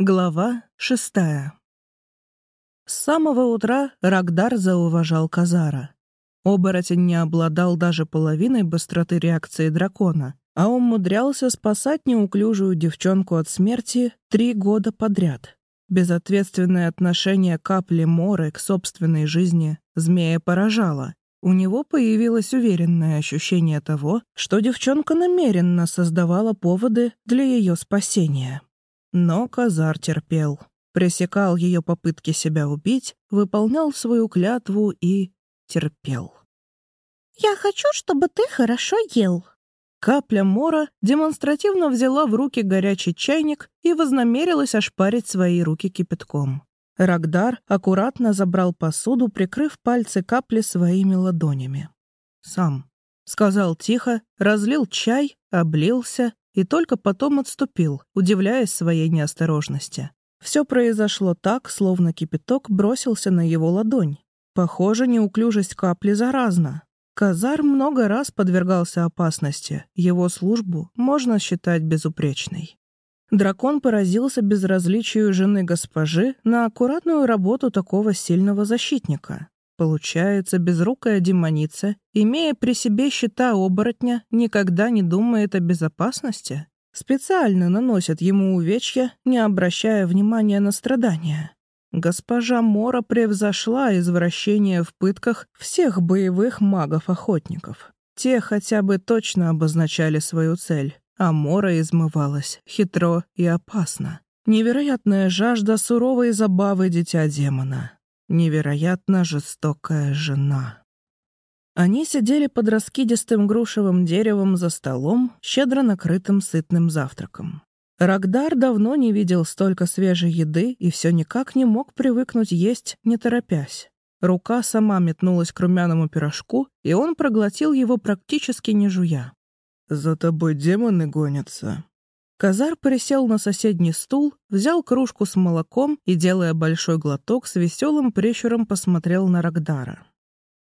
Глава шестая С самого утра Рагдар зауважал Казара. Оборотень не обладал даже половиной быстроты реакции дракона, а умудрялся спасать неуклюжую девчонку от смерти три года подряд. Безответственное отношение капли Моры к собственной жизни змея поражало. У него появилось уверенное ощущение того, что девчонка намеренно создавала поводы для ее спасения. Но Казар терпел, пресекал ее попытки себя убить, выполнял свою клятву и терпел. «Я хочу, чтобы ты хорошо ел». Капля Мора демонстративно взяла в руки горячий чайник и вознамерилась ошпарить свои руки кипятком. Рагдар аккуратно забрал посуду, прикрыв пальцы капли своими ладонями. «Сам», — сказал тихо, разлил чай, облился и только потом отступил, удивляясь своей неосторожности. Все произошло так, словно кипяток бросился на его ладонь. Похоже, неуклюжесть капли заразна. Казар много раз подвергался опасности, его службу можно считать безупречной. Дракон поразился безразличию жены госпожи на аккуратную работу такого сильного защитника. Получается, безрукая демоница, имея при себе щита оборотня, никогда не думает о безопасности? Специально наносит ему увечья, не обращая внимания на страдания. Госпожа Мора превзошла извращение в пытках всех боевых магов-охотников. Те хотя бы точно обозначали свою цель, а Мора измывалась хитро и опасно. Невероятная жажда суровой забавы дитя демона невероятно жестокая жена. Они сидели под раскидистым грушевым деревом за столом, щедро накрытым сытным завтраком. Рагдар давно не видел столько свежей еды и все никак не мог привыкнуть есть, не торопясь. Рука сама метнулась к румяному пирожку, и он проглотил его практически не жуя. «За тобой демоны гонятся», Казар присел на соседний стул, взял кружку с молоком и, делая большой глоток, с веселым прищуром посмотрел на Рагдара.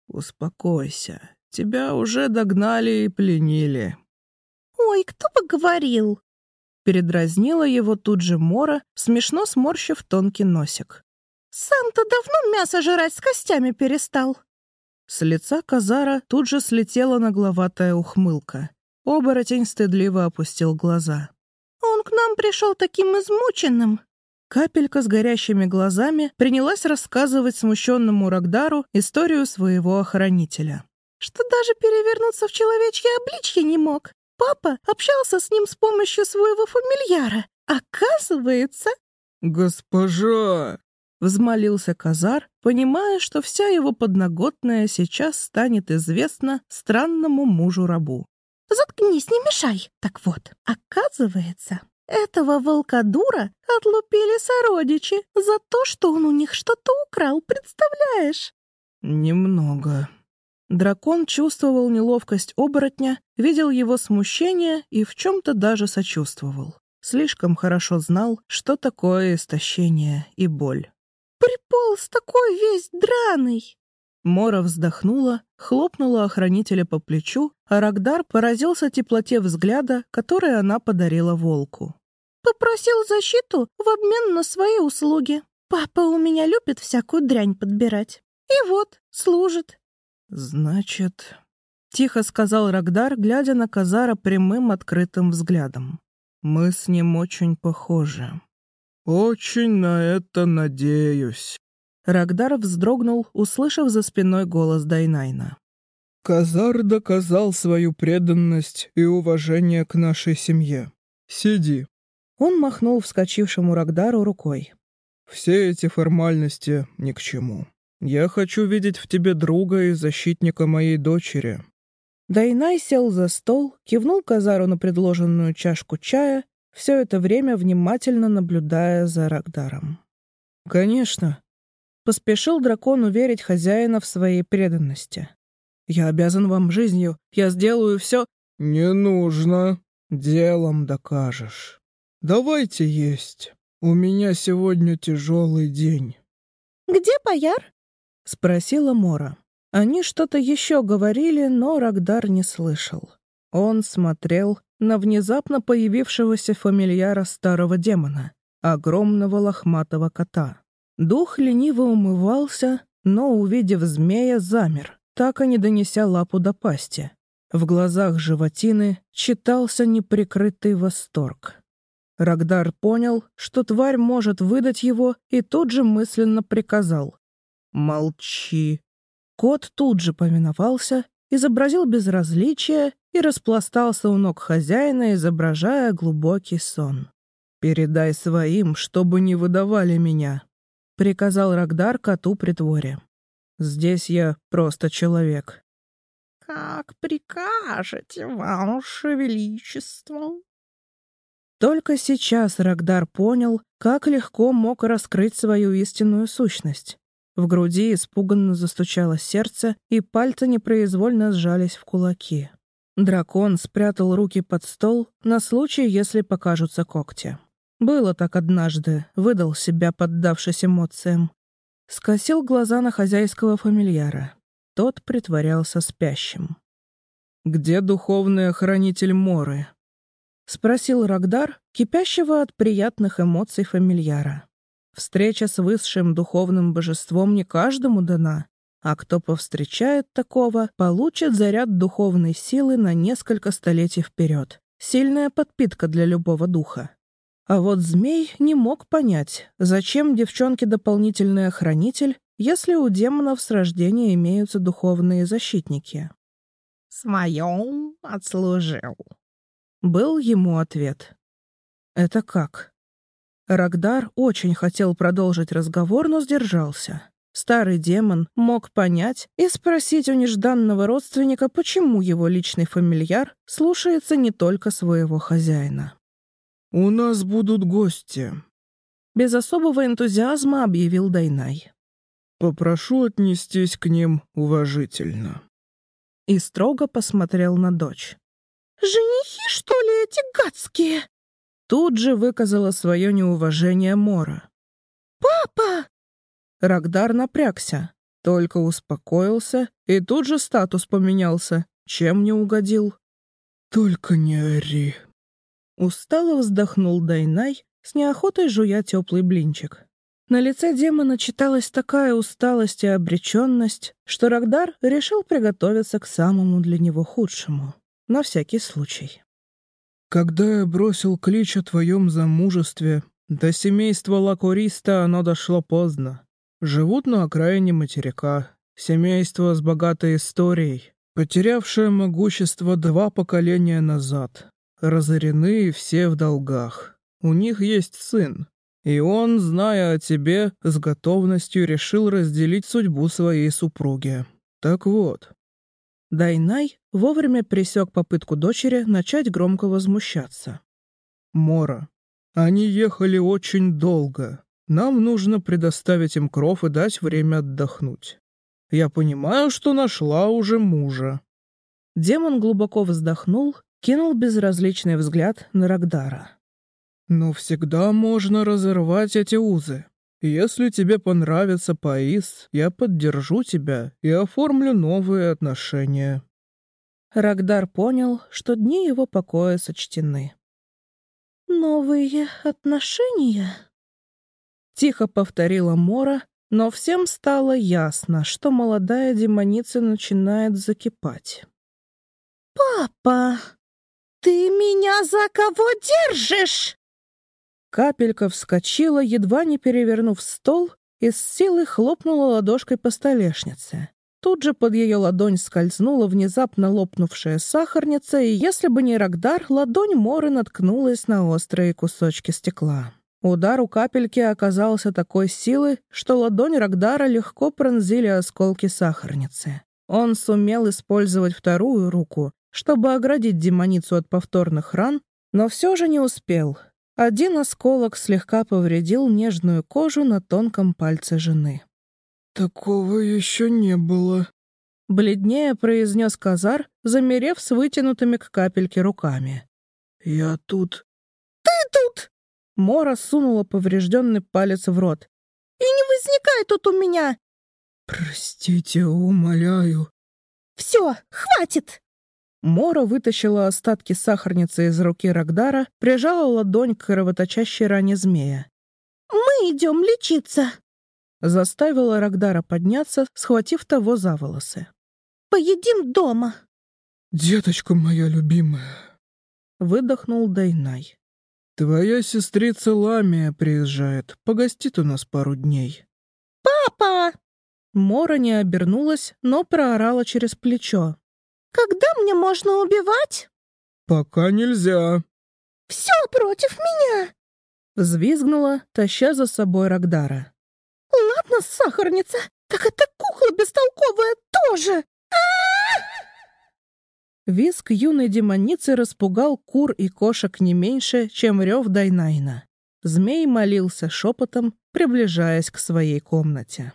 «Успокойся. Тебя уже догнали и пленили». «Ой, кто бы говорил?» Передразнила его тут же Мора, смешно сморщив тонкий носик. «Сам-то давно мясо жрать с костями перестал». С лица Казара тут же слетела нагловатая ухмылка. Оборотень стыдливо опустил глаза. Пришел таким измученным». Капелька с горящими глазами принялась рассказывать смущенному Рагдару историю своего охранителя. «Что даже перевернуться в человечье обличье не мог. Папа общался с ним с помощью своего фамильяра. Оказывается...» «Госпожа!» — взмолился Казар, понимая, что вся его подноготная сейчас станет известна странному мужу-рабу. Заткнись, не мешай. Так вот, оказывается, этого волкодура отлупили сородичи за то, что он у них что-то украл, представляешь? Немного. Дракон чувствовал неловкость оборотня, видел его смущение и в чем-то даже сочувствовал. Слишком хорошо знал, что такое истощение и боль. «Приполз такой весь драный!» Мора вздохнула, хлопнула охранителя по плечу, а Рагдар поразился теплоте взгляда, который она подарила волку. «Попросил защиту в обмен на свои услуги. Папа у меня любит всякую дрянь подбирать. И вот, служит». «Значит...» — тихо сказал Рагдар, глядя на Казара прямым открытым взглядом. «Мы с ним очень похожи». «Очень на это надеюсь», Рагдар вздрогнул, услышав за спиной голос Дайнайна. «Казар доказал свою преданность и уважение к нашей семье. Сиди». Он махнул вскочившему Рагдару рукой. «Все эти формальности ни к чему. Я хочу видеть в тебе друга и защитника моей дочери». Дайнай сел за стол, кивнул Казару на предложенную чашку чая, все это время внимательно наблюдая за Рагдаром. «Конечно», Поспешил дракон уверить хозяина в своей преданности. «Я обязан вам жизнью. Я сделаю все...» «Не нужно. Делом докажешь. Давайте есть. У меня сегодня тяжелый день». «Где бояр?» — спросила Мора. Они что-то еще говорили, но Рагдар не слышал. Он смотрел на внезапно появившегося фамильяра старого демона. огромного лохматого кота. Дух лениво умывался, но, увидев змея, замер, так и не донеся лапу до пасти. В глазах животины читался неприкрытый восторг. Рагдар понял, что тварь может выдать его, и тут же мысленно приказал. «Молчи». Кот тут же повиновался, изобразил безразличие и распластался у ног хозяина, изображая глубокий сон. «Передай своим, чтобы не выдавали меня», — приказал Рагдар коту при дворе. «Здесь я просто человек». «Как прикажете, ваше величество», только сейчас Рагдар понял, как легко мог раскрыть свою истинную сущность. В груди испуганно застучало сердце, и пальцы непроизвольно сжались в кулаки. Дракон спрятал руки под стол на случай, если покажутся когти. Было так однажды, выдал себя, поддавшись эмоциям. Скосил глаза на хозяйского фамильяра. Тот притворялся спящим. «Где духовный охранитель Моры?» — спросил Рагдар, кипящего от приятных эмоций фамильяра. Встреча с высшим духовным божеством не каждому дана, а кто повстречает такого, получит заряд духовной силы на несколько столетий вперед. Сильная подпитка для любого духа. А вот змей не мог понять, зачем девчонке дополнительный охранитель, если у демонов с рождения имеются духовные защитники. «Своем отслужил», был ему ответ. «Это как?» Рагдар очень хотел продолжить разговор, но сдержался. Старый демон мог понять и спросить у нежданного родственника, почему его личный фамильяр слушается не только своего хозяина. «У нас будут гости», — без особого энтузиазма объявил Дайнай. «Попрошу отнестись к ним уважительно». И строго посмотрел на дочь. Ли, эти гадские?» Тут же выказала свое неуважение Мора. «Папа!» Рагдар напрягся, только успокоился, и тут же статус поменялся. Чем не угодил? «Только не ори!» Устало вздохнул Дайнай, с неохотой жуя теплый блинчик. На лице демона читалась такая усталость и обреченность, что Рагдар решил приготовиться к самому для него худшему на всякий случай. «Когда я бросил клич о твоем замужестве, до семейства Лакориста оно дошло поздно. Живут на окраине материка, семейство с богатой историей, потерявшее могущество два поколения назад. Разорены все в долгах. У них есть сын, и он, зная о тебе, с готовностью решил разделить судьбу своей супруги. Так вот, Дайнай вовремя пресек попытку дочери начать громко возмущаться. «Мора, они ехали очень долго. Нам нужно предоставить им кров и дать время отдохнуть. Я понимаю, что нашла уже мужа». Демон глубоко вздохнул, кинул безразличный взгляд на Рагдара. «Но всегда можно разорвать эти узы. Если тебе понравится Паис, я поддержу тебя и оформлю новые отношения». Рагдар понял, что дни его покоя сочтены. «Новые отношения?» Тихо повторила Мора, но всем стало ясно, что молодая демоница начинает закипать. «Папа, ты меня за кого держишь?» Капелька вскочила, едва не перевернув стол, и с силой хлопнула ладошкой по столешнице. Тут же под ее ладонь скользнула внезапно лопнувшая сахарница, и если бы не Рагдар, ладонь Моры наткнулась на острые кусочки стекла. Удар у капельки оказался такой силы, что ладонь Рагдара легко пронзили осколки сахарницы. Он сумел использовать вторую руку, чтобы оградить демоницу от повторных ран, но все же не успел. Один осколок слегка повредил нежную кожу на тонком пальце жены. «Такого еще не было», — бледнее произнес Казар, замерев с вытянутыми к капельке руками. «Я тут...» «Ты тут!» Мора сунула поврежденный палец в рот. «И не возникай тут у меня!» «Простите, умоляю». «Все, хватит!» Мора вытащила остатки сахарницы из руки Рагдара, прижала ладонь к кровоточащей ране змея. «Мы идем лечиться!» Заставила Рагдара подняться, схватив того за волосы. «Поедим дома!» «Деточка моя любимая!» Выдохнул Дайнай. «Твоя сестрица Ламия приезжает, погостит у нас пару дней». «Папа!» Мора не обернулась, но проорала через плечо. «Когда мне можно убивать?» «Пока нельзя». «Все против меня!» Взвизгнула, таща за собой Рагдара. «Ладно, сахарница, так эта кукла бестолковая тоже! а, -а, -а Визг юной демоницы распугал кур и кошек не меньше, чем рев Дайнайна. Змей молился шепотом, приближаясь к своей комнате.